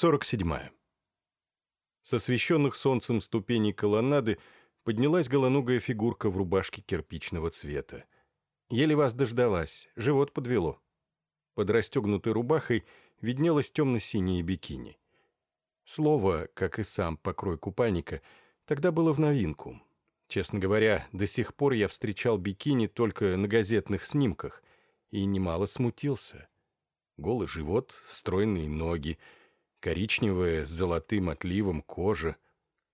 47. С освещенных солнцем ступеней колоннады поднялась голоногая фигурка в рубашке кирпичного цвета. Еле вас дождалась, живот подвело. Под расстегнутой рубахой виднелось темно-синее бикини. Слово, как и сам покрой купальника, тогда было в новинку. Честно говоря, до сих пор я встречал бикини только на газетных снимках и немало смутился. Голый живот, стройные ноги — коричневая с золотым отливом кожа,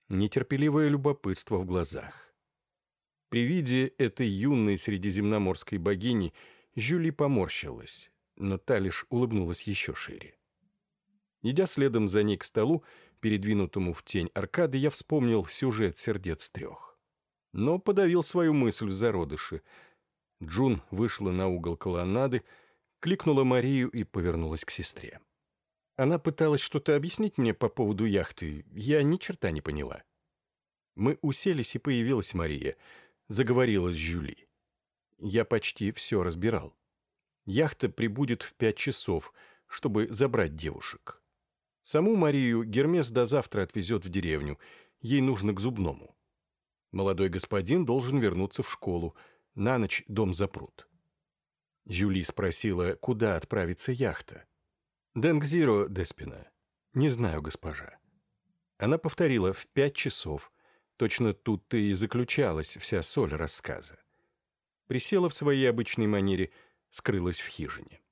нетерпеливое любопытство в глазах. При виде этой юной средиземноморской богини Жюли поморщилась, но та лишь улыбнулась еще шире. Идя следом за ней к столу, передвинутому в тень аркады, я вспомнил сюжет «Сердец трех». Но подавил свою мысль в зародыше. Джун вышла на угол колоннады, кликнула Марию и повернулась к сестре. Она пыталась что-то объяснить мне по поводу яхты. Я ни черта не поняла. Мы уселись, и появилась Мария. Заговорила с Жюли. Я почти все разбирал. Яхта прибудет в пять часов, чтобы забрать девушек. Саму Марию Гермес до завтра отвезет в деревню. Ей нужно к зубному. Молодой господин должен вернуться в школу. На ночь дом запрут. Жюли спросила, куда отправится яхта. «Денгзиро, Деспина». «Не знаю, госпожа». Она повторила в пять часов. Точно тут-то и заключалась вся соль рассказа. Присела в своей обычной манере, скрылась в хижине.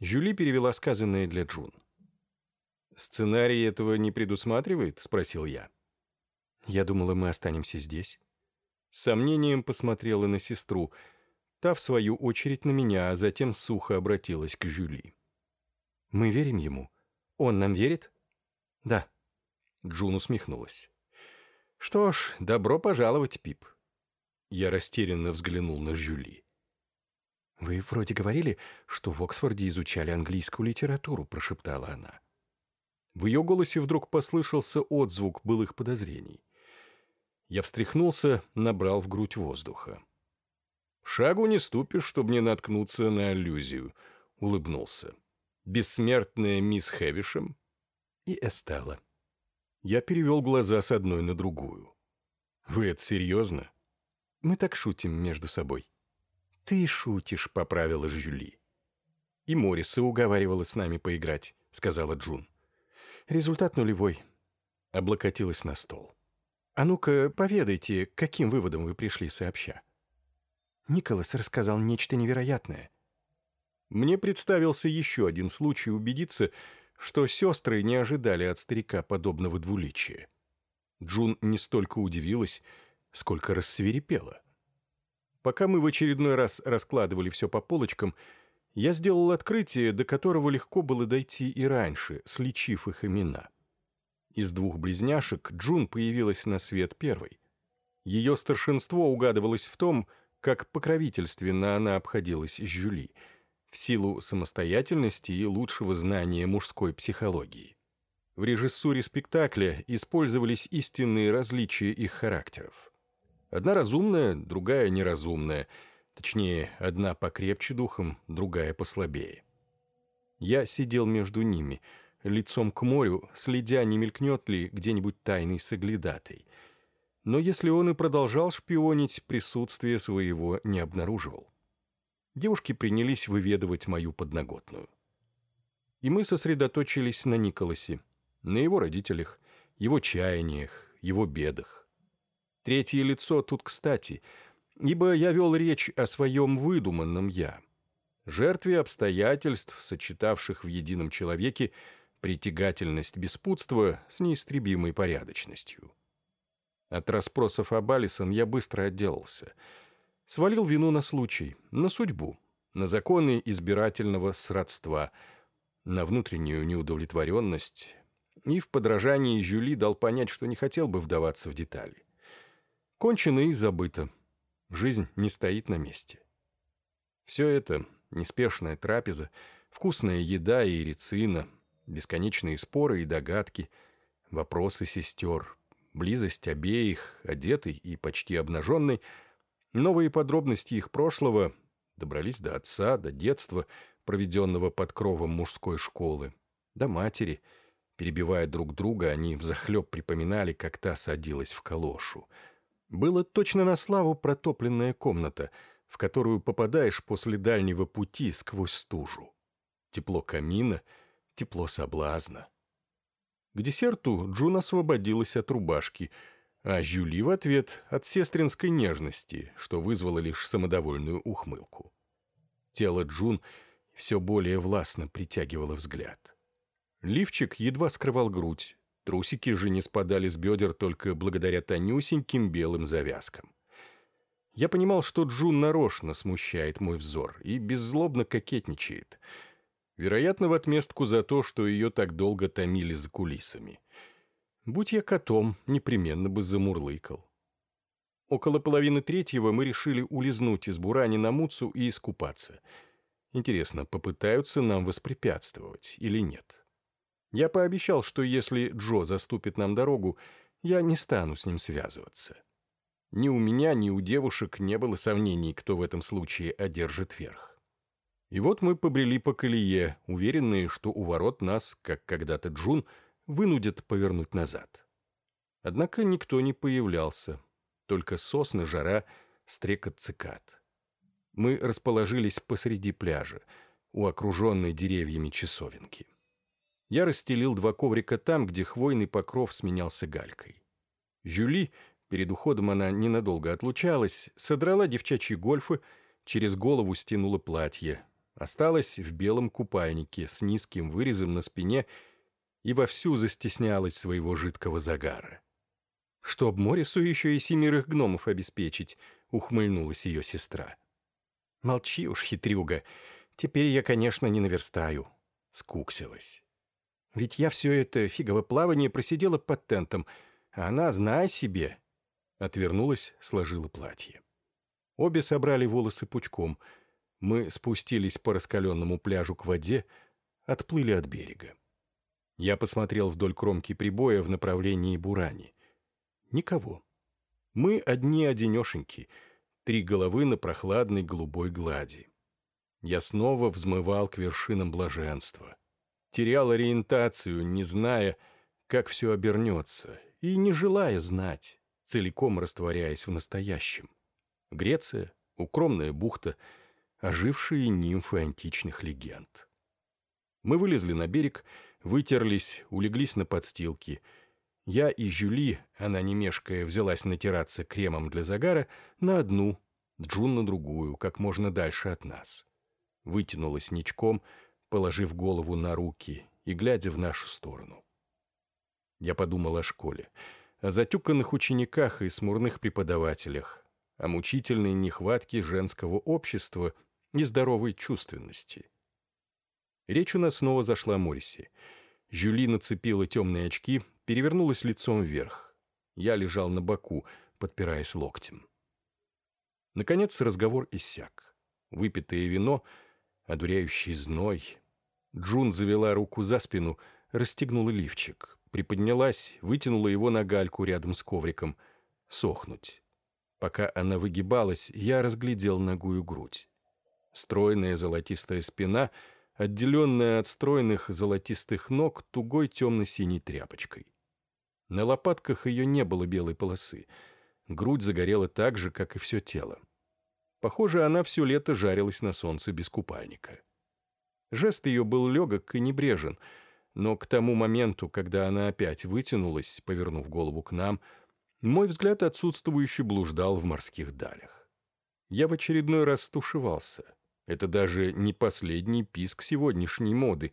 Жюли перевела сказанное для Джун. «Сценарий этого не предусматривает?» — спросил я. «Я думала, мы останемся здесь». С сомнением посмотрела на сестру. Та, в свою очередь, на меня, а затем сухо обратилась к Жюли. Мы верим ему. Он нам верит? Да. Джун усмехнулась. Что ж, добро пожаловать, Пип. Я растерянно взглянул на Жюли. «Вы вроде говорили, что в Оксфорде изучали английскую литературу», — прошептала она. В ее голосе вдруг послышался отзвук былых подозрений. Я встряхнулся, набрал в грудь воздуха. «Шагу не ступишь, чтобы не наткнуться на аллюзию», — улыбнулся бессмертная мисс Хэвишем и Эстелла. Я перевел глаза с одной на другую. «Вы это серьезно?» «Мы так шутим между собой». «Ты шутишь», — поправила Жюли. «И Мориса уговаривала с нами поиграть», — сказала Джун. «Результат нулевой». Облокотилась на стол. «А ну-ка, поведайте, каким выводам вы пришли сообща?» Николас рассказал нечто невероятное. Мне представился еще один случай убедиться, что сестры не ожидали от старика подобного двуличия. Джун не столько удивилась, сколько рассверепела. Пока мы в очередной раз раскладывали все по полочкам, я сделал открытие, до которого легко было дойти и раньше, сличив их имена. Из двух близняшек Джун появилась на свет первой. Ее старшинство угадывалось в том, как покровительственно она обходилась с Жюли — в силу самостоятельности и лучшего знания мужской психологии. В режиссуре спектакля использовались истинные различия их характеров. Одна разумная, другая неразумная, точнее, одна покрепче духом, другая послабее. Я сидел между ними, лицом к морю, следя, не мелькнет ли где-нибудь тайный соглядатый. Но если он и продолжал шпионить, присутствие своего не обнаруживал девушки принялись выведывать мою подноготную. И мы сосредоточились на Николасе, на его родителях, его чаяниях, его бедах. Третье лицо тут кстати, ибо я вел речь о своем выдуманном «я», жертве обстоятельств, сочетавших в едином человеке притягательность беспутства с неистребимой порядочностью. От расспросов об Алисон я быстро отделался — свалил вину на случай, на судьбу, на законы избирательного сродства, на внутреннюю неудовлетворенность и в подражании Жюли дал понять, что не хотел бы вдаваться в детали. Кончено и забыто. Жизнь не стоит на месте. Все это — неспешная трапеза, вкусная еда и рецина, бесконечные споры и догадки, вопросы сестер, близость обеих, одетой и почти обнаженной — Новые подробности их прошлого добрались до отца, до детства, проведенного под кровом мужской школы, до матери, Перебивая друг друга, они взахлеб припоминали, как та садилась в калошу. Было точно на славу протопленная комната, в которую попадаешь после дальнего пути сквозь стужу. Тепло камина, тепло соблазна. К десерту Джун освободилась от рубашки, а Жюли в ответ от сестринской нежности, что вызвало лишь самодовольную ухмылку. Тело Джун все более властно притягивало взгляд. Лифчик едва скрывал грудь, трусики же не спадали с бедер только благодаря тонюсеньким белым завязкам. Я понимал, что Джун нарочно смущает мой взор и беззлобно кокетничает. Вероятно, в отместку за то, что ее так долго томили за кулисами. Будь я котом, непременно бы замурлыкал. Около половины третьего мы решили улизнуть из Бурани на Муцу и искупаться. Интересно, попытаются нам воспрепятствовать или нет?» Я пообещал, что если Джо заступит нам дорогу, я не стану с ним связываться. Ни у меня, ни у девушек не было сомнений, кто в этом случае одержит верх. И вот мы побрели по колее, уверенные, что у ворот нас, как когда-то Джун, вынудят повернуть назад. Однако никто не появлялся, только сосны, жара, стрекот цикад. Мы расположились посреди пляжа, у окруженной деревьями часовенки. Я расстелил два коврика там, где хвойный покров сменялся галькой. Жюли, перед уходом она ненадолго отлучалась, содрала девчачьи гольфы, через голову стянула платье, осталась в белом купальнике с низким вырезом на спине и вовсю застеснялась своего жидкого загара. «Чтоб Морису еще и семерых гномов обеспечить», — ухмыльнулась ее сестра. «Молчи уж, хитрюга, теперь я, конечно, не наверстаю», — скуксилась. Ведь я все это фигово плавание просидела под тентом, а она, знай себе...» Отвернулась, сложила платье. Обе собрали волосы пучком. Мы спустились по раскаленному пляжу к воде, отплыли от берега. Я посмотрел вдоль кромки прибоя в направлении Бурани. Никого. Мы одни-одинешеньки, три головы на прохладной голубой глади. Я снова взмывал к вершинам блаженства терял ориентацию, не зная, как все обернется, и не желая знать, целиком растворяясь в настоящем. Греция, укромная бухта, ожившие нимфы античных легенд. Мы вылезли на берег, вытерлись, улеглись на подстилки. Я и Жюли, она не мешкая, взялась натираться кремом для загара на одну, Джун на другую, как можно дальше от нас. Вытянулась ничком — положив голову на руки и глядя в нашу сторону. Я подумал о школе, о затюканных учениках и смурных преподавателях, о мучительной нехватке женского общества и здоровой чувственности. Речь у нас снова зашла о Морисе. Жюли нацепила темные очки, перевернулась лицом вверх. Я лежал на боку, подпираясь локтем. Наконец разговор иссяк. Выпитое вино, одуряющий зной, Джун завела руку за спину, расстегнула лифчик, приподнялась, вытянула его на гальку рядом с ковриком. Сохнуть. Пока она выгибалась, я разглядел ногую грудь. Стройная золотистая спина, отделенная от стройных золотистых ног тугой темно-синей тряпочкой. На лопатках ее не было белой полосы. Грудь загорела так же, как и все тело. Похоже, она все лето жарилась на солнце без купальника. Жест ее был легок и небрежен, но к тому моменту, когда она опять вытянулась, повернув голову к нам, мой взгляд отсутствующе блуждал в морских далях. Я в очередной раз стушевался. Это даже не последний писк сегодняшней моды,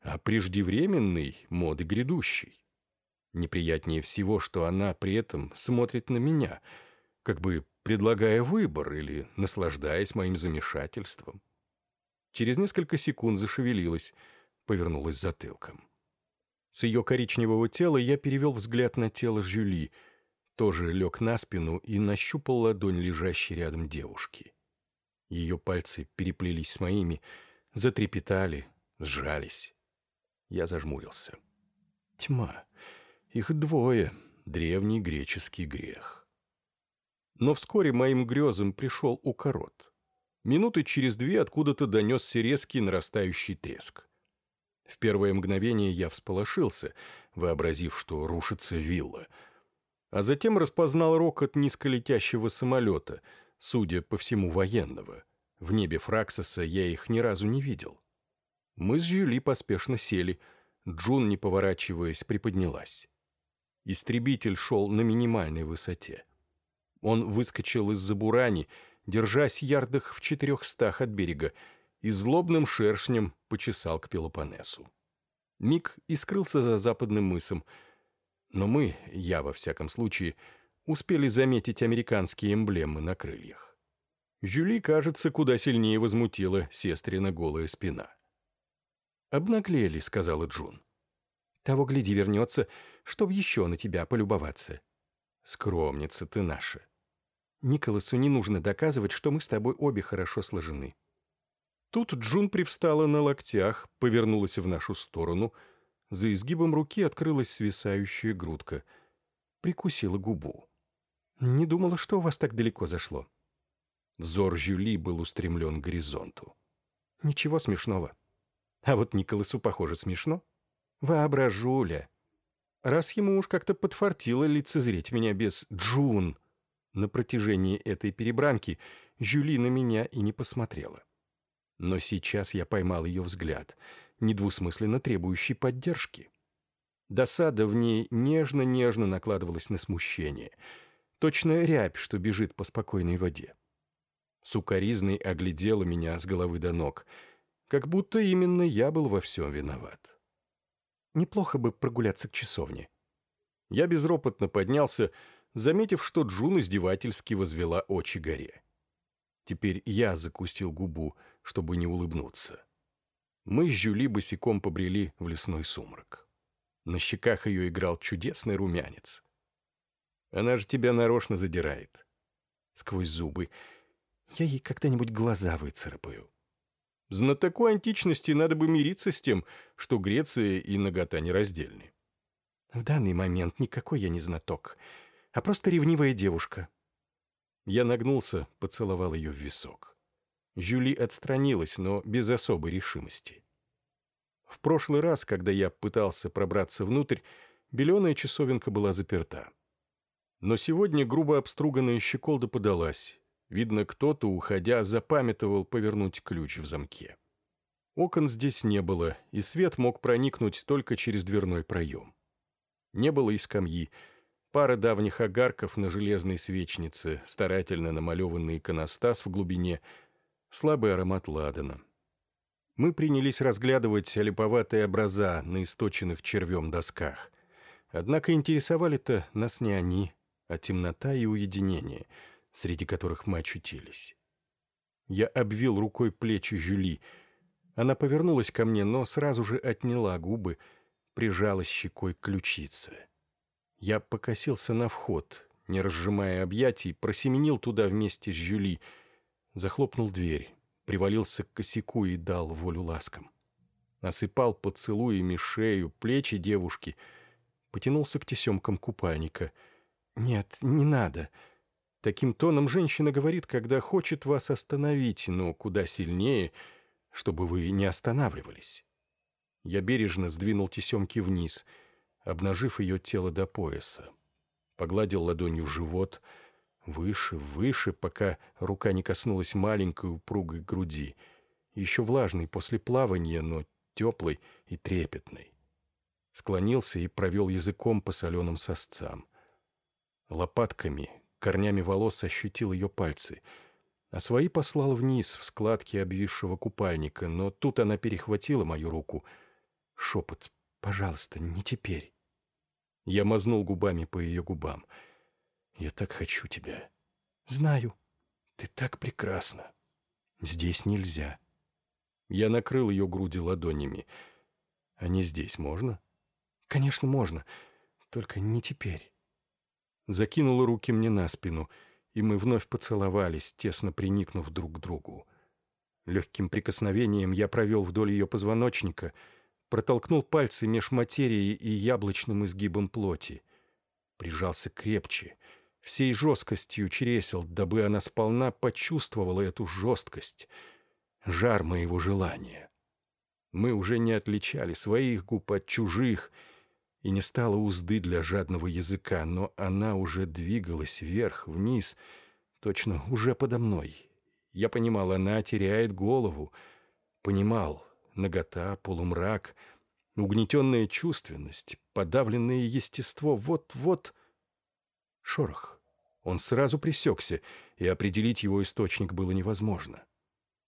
а преждевременной моды грядущей. Неприятнее всего, что она при этом смотрит на меня, как бы предлагая выбор или наслаждаясь моим замешательством. Через несколько секунд зашевелилась, повернулась затылком. С ее коричневого тела я перевел взгляд на тело Жюли, тоже лег на спину и нащупал ладонь лежащей рядом девушки. Ее пальцы переплелись с моими, затрепетали, сжались. Я зажмурился. Тьма. Их двое. Древний греческий грех. Но вскоре моим грезам пришел укорот. Минуты через две откуда-то донесся резкий нарастающий треск. В первое мгновение я всполошился, вообразив, что рушится вилла. А затем распознал рокот низколетящего самолета, судя по всему военного. В небе Фраксоса я их ни разу не видел. Мы с Жюли поспешно сели. Джун, не поворачиваясь, приподнялась. Истребитель шел на минимальной высоте. Он выскочил из-за бурани, держась ярдах в четырехстах от берега, и злобным шершнем почесал к Пелопоннесу. Миг и скрылся за западным мысом, но мы, я во всяком случае, успели заметить американские эмблемы на крыльях. Жюли, кажется, куда сильнее возмутила сестрина голая спина. «Обнаглели», — сказала Джун. «Того, гляди, вернется, чтоб еще на тебя полюбоваться». «Скромница ты наша». «Николасу не нужно доказывать, что мы с тобой обе хорошо сложены. Тут Джун привстала на локтях, повернулась в нашу сторону. За изгибом руки открылась свисающая грудка. Прикусила губу. «Не думала, что у вас так далеко зашло». Взор Жюли был устремлен к горизонту. «Ничего смешного. А вот Николасу, похоже, смешно. Воображуля. Раз ему уж как-то подфартило лицезреть меня без Джун. На протяжении этой перебранки Жюли на меня и не посмотрела. Но сейчас я поймал ее взгляд, недвусмысленно требующий поддержки. Досада в ней нежно-нежно накладывалась на смущение. Точно рябь, что бежит по спокойной воде. Сукаризной оглядела меня с головы до ног, как будто именно я был во всем виноват. Неплохо бы прогуляться к часовне. Я безропотно поднялся, заметив, что Джун издевательски возвела очи горе. Теперь я закусил губу — чтобы не улыбнуться. Мы с Жюли босиком побрели в лесной сумрак. На щеках ее играл чудесный румянец. Она же тебя нарочно задирает. Сквозь зубы. Я ей когда-нибудь глаза выцарапаю. Знатоку античности надо бы мириться с тем, что Греция и нагота нераздельны. В данный момент никакой я не знаток, а просто ревнивая девушка. Я нагнулся, поцеловал ее в висок. Жюли отстранилась, но без особой решимости. В прошлый раз, когда я пытался пробраться внутрь, беленая часовенка была заперта. Но сегодня грубо обструганная щеколда подалась. Видно, кто-то, уходя, запамятовал повернуть ключ в замке. Окон здесь не было, и свет мог проникнуть только через дверной проем. Не было и скамьи, пара давних огарков на железной свечнице, старательно намалеванный иконостас в глубине — слабый аромат ладана. Мы принялись разглядывать олиповатые образа на источенных червем досках. Однако интересовали-то нас не они, а темнота и уединение, среди которых мы очутились. Я обвил рукой плечи Жюли. Она повернулась ко мне, но сразу же отняла губы, прижалась щекой к ключице. Я покосился на вход, не разжимая объятий, просеменил туда вместе с Жюли — захлопнул дверь, привалился к косяку и дал волю ласкам. Осыпал поцелуями шею, плечи девушки, потянулся к тесемкам купальника. «Нет, не надо». Таким тоном женщина говорит, когда хочет вас остановить, но куда сильнее, чтобы вы не останавливались. Я бережно сдвинул тесемки вниз, обнажив ее тело до пояса. Погладил ладонью живот — Выше, выше, пока рука не коснулась маленькой упругой груди, еще влажной после плавания, но теплой и трепетной. Склонился и провел языком по соленым сосцам. Лопатками, корнями волос ощутил ее пальцы, а свои послал вниз в складки обвисшего купальника, но тут она перехватила мою руку. Шепот «Пожалуйста, не теперь». Я мазнул губами по ее губам — я так хочу тебя. Знаю. Ты так прекрасна. Здесь нельзя. Я накрыл ее груди ладонями. А не здесь можно? Конечно, можно. Только не теперь. Закинула руки мне на спину, и мы вновь поцеловались, тесно приникнув друг к другу. Легким прикосновением я провел вдоль ее позвоночника, протолкнул пальцы меж материей и яблочным изгибом плоти. Прижался крепче — всей жесткостью чересил, дабы она сполна почувствовала эту жесткость, жар моего желания. Мы уже не отличали своих губ от чужих, и не стало узды для жадного языка, но она уже двигалась вверх, вниз, точно уже подо мной. Я понимал, она теряет голову. Понимал, нагота, полумрак, угнетенная чувственность, подавленное естество, вот-вот... Шорох. Он сразу пресекся, и определить его источник было невозможно.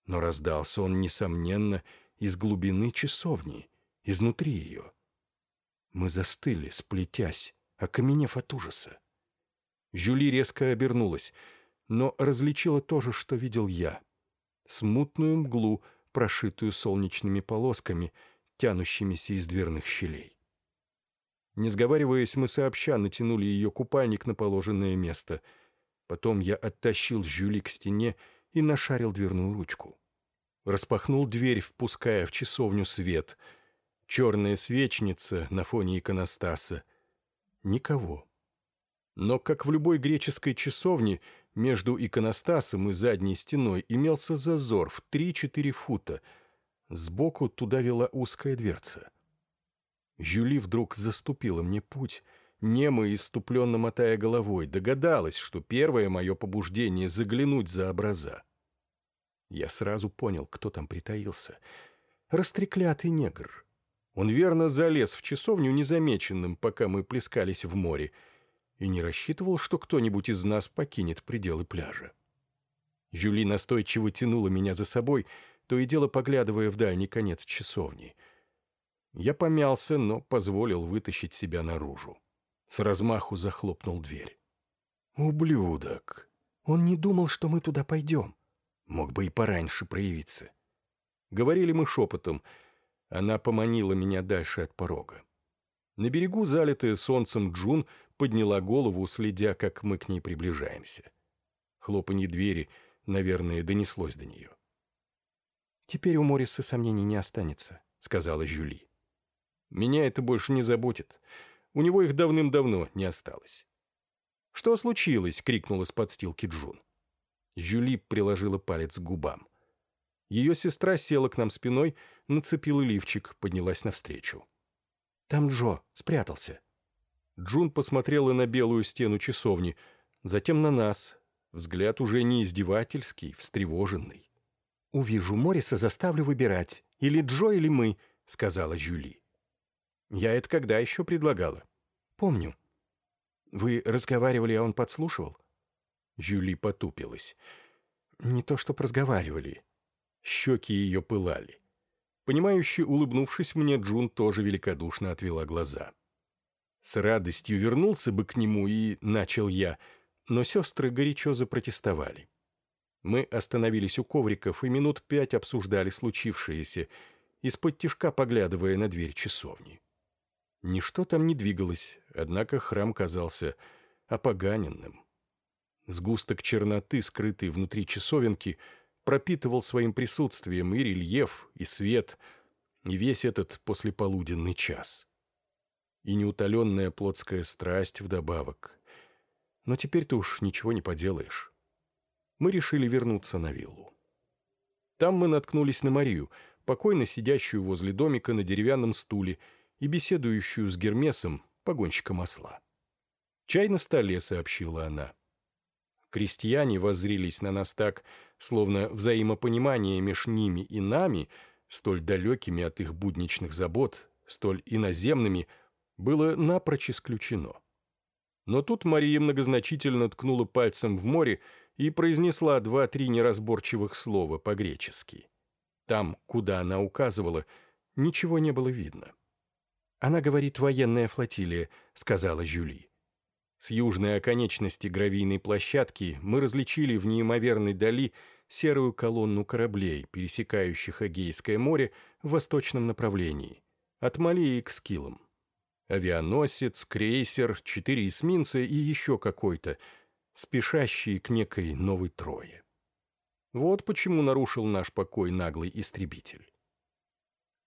Но раздался он, несомненно, из глубины часовни, изнутри ее. Мы застыли, сплетясь, окаменев от ужаса. Жюли резко обернулась, но различила то же, что видел я. Смутную мглу, прошитую солнечными полосками, тянущимися из дверных щелей. Не сговариваясь, мы сообща натянули ее купальник на положенное место. Потом я оттащил Жюли к стене и нашарил дверную ручку. Распахнул дверь, впуская в часовню свет. Черная свечница на фоне иконостаса. Никого. Но, как в любой греческой часовне, между иконостасом и задней стеной имелся зазор в 3-4 фута. Сбоку туда вела узкая дверца. Жюли вдруг заступила мне путь, немо и иступленно мотая головой, догадалась, что первое мое побуждение — заглянуть за образа. Я сразу понял, кто там притаился. Растреклятый негр. Он верно залез в часовню незамеченным, пока мы плескались в море, и не рассчитывал, что кто-нибудь из нас покинет пределы пляжа. Жюли настойчиво тянула меня за собой, то и дело поглядывая в дальний конец часовни — я помялся, но позволил вытащить себя наружу. С размаху захлопнул дверь. «Ублюдок! Он не думал, что мы туда пойдем. Мог бы и пораньше проявиться». Говорили мы шепотом. Она поманила меня дальше от порога. На берегу, залитая солнцем Джун, подняла голову, следя, как мы к ней приближаемся. Хлопанье двери, наверное, донеслось до нее. «Теперь у Морриса сомнений не останется», — сказала Жюли. Меня это больше не заботит. У него их давным-давно не осталось. «Что случилось?» — крикнула с подстилки Джун. Жюли приложила палец к губам. Ее сестра села к нам спиной, нацепила лифчик, поднялась навстречу. «Там Джо спрятался». Джун посмотрела на белую стену часовни, затем на нас. Взгляд уже не издевательский, встревоженный. «Увижу Морриса, заставлю выбирать. Или Джо, или мы», — сказала Жюли. Я это когда еще предлагала? Помню. Вы разговаривали, а он подслушивал? Жюли потупилась. Не то, чтоб разговаривали. Щеки ее пылали. Понимающе улыбнувшись мне, Джун тоже великодушно отвела глаза. С радостью вернулся бы к нему и начал я, но сестры горячо запротестовали. Мы остановились у ковриков и минут пять обсуждали случившееся, из-под тишка поглядывая на дверь часовни. Ничто там не двигалось, однако храм казался опоганенным. Сгусток черноты, скрытый внутри часовенки, пропитывал своим присутствием и рельеф, и свет, и весь этот послеполуденный час. И неутоленная плотская страсть вдобавок. Но теперь-то уж ничего не поделаешь. Мы решили вернуться на виллу. Там мы наткнулись на Марию, покойно сидящую возле домика на деревянном стуле, и беседующую с Гермесом, погонщиком осла. «Чай на столе», — сообщила она. Крестьяне воззрились на нас так, словно взаимопонимание между ними и нами, столь далекими от их будничных забот, столь иноземными, было напрочь исключено. Но тут Мария многозначительно ткнула пальцем в море и произнесла два-три неразборчивых слова по-гречески. Там, куда она указывала, ничего не было видно. «Она говорит военная флотилия», — сказала Жюли. С южной оконечности гравийной площадки мы различили в неимоверной дали серую колонну кораблей, пересекающих Эгейское море в восточном направлении, от Малии к Скилам. Авианосец, крейсер, четыре эсминца и еще какой-то, спешащие к некой новой Трое. Вот почему нарушил наш покой наглый истребитель.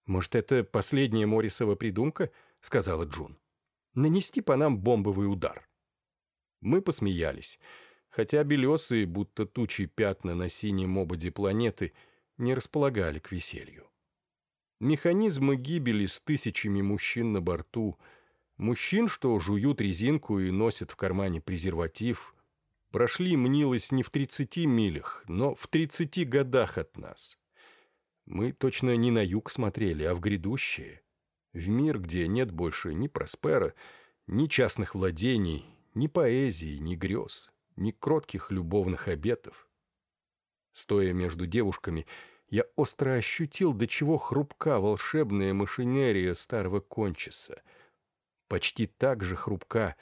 «Может, это последняя Моррисова придумка?» — сказала Джун. «Нанести по нам бомбовый удар». Мы посмеялись, хотя белесые, будто тучи пятна на синем ободе планеты, не располагали к веселью. Механизмы гибели с тысячами мужчин на борту, мужчин, что жуют резинку и носят в кармане презерватив, прошли, мнилось, не в 30 милях, но в 30 годах от нас. Мы точно не на юг смотрели, а в грядущее. В мир, где нет больше ни Проспера, ни частных владений, ни поэзии, ни грез, ни кротких любовных обетов. Стоя между девушками, я остро ощутил, до чего хрупка волшебная машинерия старого кончиса. Почти так же хрупка,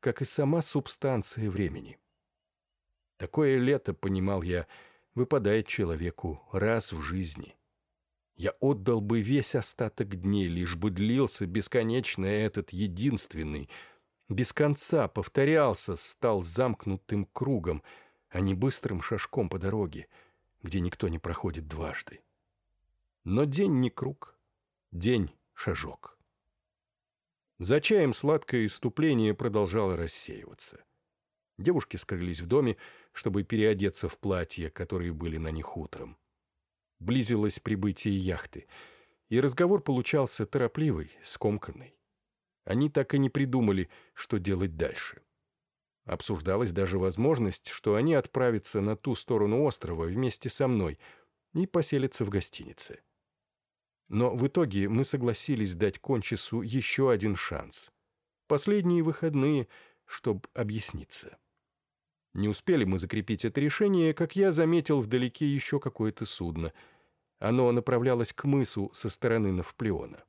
как и сама субстанция времени. Такое лето, понимал я, выпадает человеку раз в жизни. Я отдал бы весь остаток дней, лишь бы длился бесконечно этот единственный, без конца повторялся, стал замкнутым кругом, а не быстрым шажком по дороге, где никто не проходит дважды. Но день не круг, день — шажок. За чаем сладкое иступление продолжало рассеиваться. Девушки скрылись в доме, чтобы переодеться в платья, которые были на них утром. Близилось прибытие яхты, и разговор получался торопливый, скомканный. Они так и не придумали, что делать дальше. Обсуждалась даже возможность, что они отправятся на ту сторону острова вместе со мной и поселятся в гостинице. Но в итоге мы согласились дать Кончису еще один шанс. Последние выходные, чтобы объясниться. Не успели мы закрепить это решение, как я заметил вдалеке еще какое-то судно. Оно направлялось к мысу со стороны Навплеона.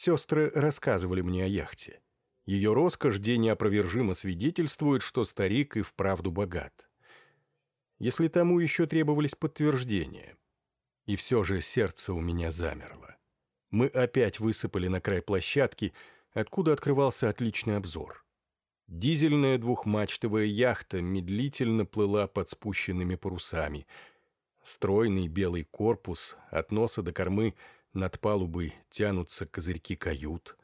Сестры рассказывали мне о яхте. Ее роскошь день неопровержимо свидетельствует, что старик и вправду богат. Если тому еще требовались подтверждения. И все же сердце у меня замерло. Мы опять высыпали на край площадки, откуда открывался отличный обзор. Дизельная двухмачтовая яхта медлительно плыла под спущенными парусами. Стройный белый корпус, от носа до кормы, над палубой тянутся козырьки кают.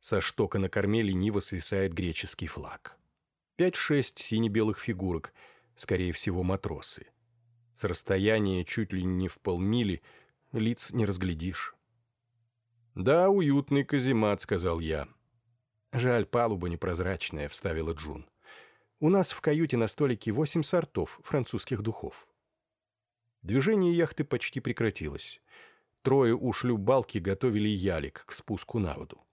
Со штока на корме лениво свисает греческий флаг. Пять-шесть сине-белых фигурок, скорее всего, матросы. С расстояния чуть ли не в полмили лиц не разглядишь. «Да, уютный каземат», — сказал я. «Жаль, палуба непрозрачная», — вставила Джун. «У нас в каюте на столике восемь сортов французских духов». Движение яхты почти прекратилось. Трое у шлюпбалки готовили ялик к спуску на воду.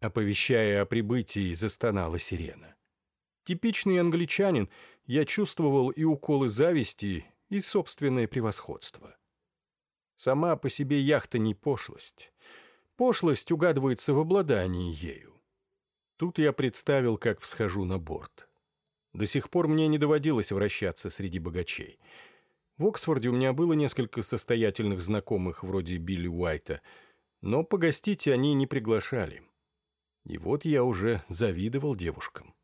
Оповещая о прибытии, застонала сирена. Типичный англичанин, я чувствовал и уколы зависти, и собственное превосходство. Сама по себе яхта не пошлость. Пошлость угадывается в обладании ею. Тут я представил, как всхожу на борт. До сих пор мне не доводилось вращаться среди богачей. В Оксфорде у меня было несколько состоятельных знакомых вроде Билли Уайта, но погостить они не приглашали. И вот я уже завидовал девушкам.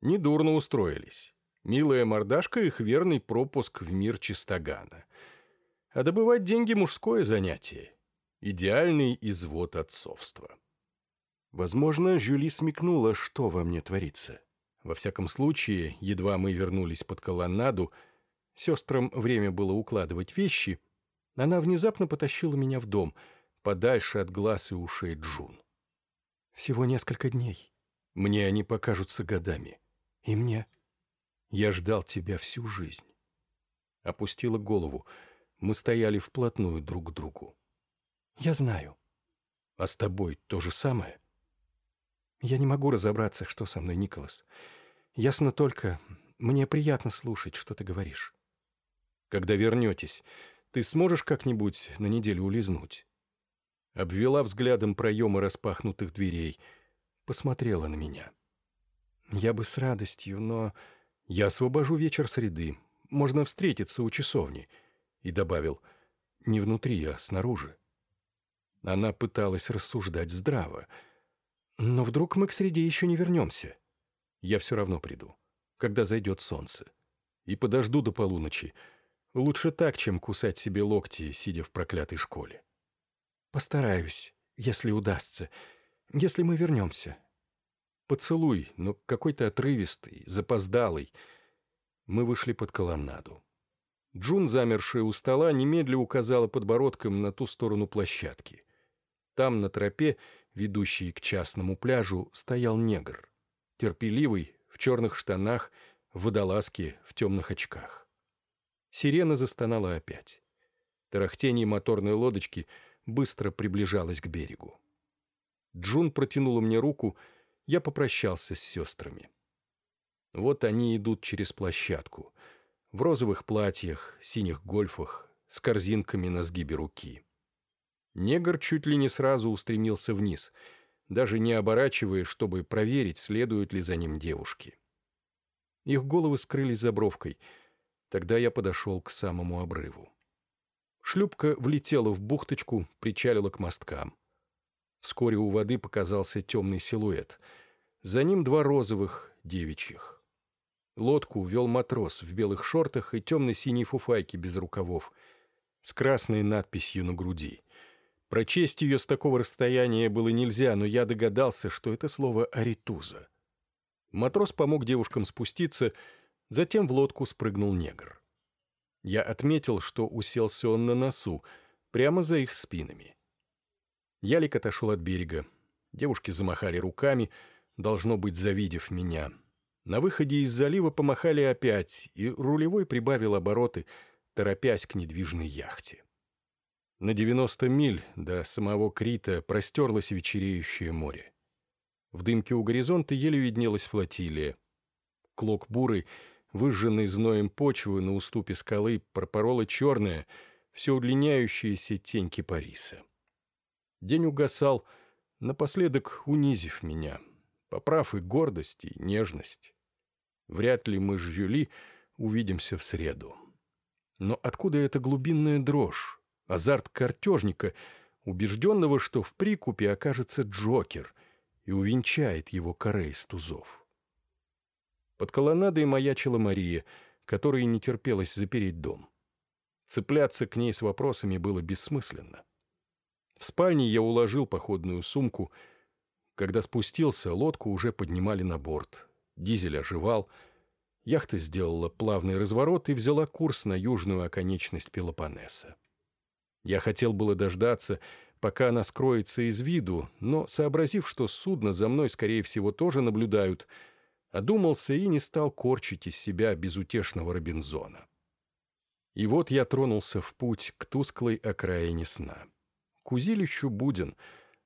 Недурно устроились. Милая мордашка — их верный пропуск в мир чистогана. А добывать деньги — мужское занятие. Идеальный извод отцовства. Возможно, Жюли смекнула, что во мне творится. Во всяком случае, едва мы вернулись под колоннаду, сестрам время было укладывать вещи, она внезапно потащила меня в дом, подальше от глаз и ушей Джун. «Всего несколько дней. Мне они покажутся годами. И мне. Я ждал тебя всю жизнь». Опустила голову. Мы стояли вплотную друг к другу. «Я знаю». «А с тобой то же самое?» Я не могу разобраться, что со мной, Николас. Ясно только, мне приятно слушать, что ты говоришь. Когда вернетесь, ты сможешь как-нибудь на неделю улизнуть?» Обвела взглядом проемы распахнутых дверей, посмотрела на меня. «Я бы с радостью, но я освобожу вечер среды. Можно встретиться у часовни». И добавил, «Не внутри, а снаружи». Она пыталась рассуждать здраво, — но вдруг мы к среде еще не вернемся. Я все равно приду, когда зайдет солнце. И подожду до полуночи. Лучше так, чем кусать себе локти, сидя в проклятой школе. Постараюсь, если удастся, если мы вернемся. Поцелуй, но какой-то отрывистый, запоздалый. Мы вышли под колоннаду. Джун, замершая у стола, немедля указала подбородком на ту сторону площадки. Там, на тропе, ведущей к частному пляжу, стоял негр. Терпеливый, в черных штанах, в водолазке, в темных очках. Сирена застонала опять. Тарахтение моторной лодочки быстро приближалось к берегу. Джун протянула мне руку, я попрощался с сестрами. Вот они идут через площадку. В розовых платьях, синих гольфах, с корзинками на сгибе руки. Негр чуть ли не сразу устремился вниз, даже не оборачиваясь, чтобы проверить, следуют ли за ним девушки. Их головы скрылись за бровкой. Тогда я подошел к самому обрыву. Шлюпка влетела в бухточку, причалила к мосткам. Вскоре у воды показался темный силуэт. За ним два розовых, девичьих. Лодку вел матрос в белых шортах и темно-синей фуфайке без рукавов, с красной надписью на груди. Прочесть ее с такого расстояния было нельзя, но я догадался, что это слово «аритуза». Матрос помог девушкам спуститься, затем в лодку спрыгнул негр. Я отметил, что уселся он на носу, прямо за их спинами. Ялик отошел от берега. Девушки замахали руками, должно быть, завидев меня. На выходе из залива помахали опять, и рулевой прибавил обороты, торопясь к недвижной яхте. На 90 миль до самого Крита простерлось вечереющее море. В дымке у горизонта еле виднелась флотилия. Клок буры, выжженный зноем почвы на уступе скалы, пропорола черная, все удлиняющаяся тень кипариса. День угасал, напоследок унизив меня, поправ и гордость, и нежность. Вряд ли мы с Жюли увидимся в среду. Но откуда эта глубинная дрожь, азарт картежника, убежденного, что в прикупе окажется Джокер и увенчает его корей из тузов? Под колоннадой маячила Мария, которой не терпелось запереть дом. Цепляться к ней с вопросами было бессмысленно. В спальне я уложил походную сумку. Когда спустился, лодку уже поднимали на борт. Дизель оживал. Яхта сделала плавный разворот и взяла курс на южную оконечность Пелопоннеса. Я хотел было дождаться, пока она скроется из виду, но, сообразив, что судно за мной, скорее всего, тоже наблюдают, одумался и не стал корчить из себя безутешного Робинзона. И вот я тронулся в путь к тусклой окраине сна к узилищу Будин,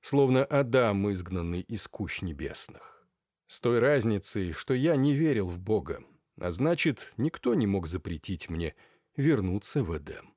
словно Адам, изгнанный из кущ небесных. С той разницей, что я не верил в Бога, а значит, никто не мог запретить мне вернуться в Эдем.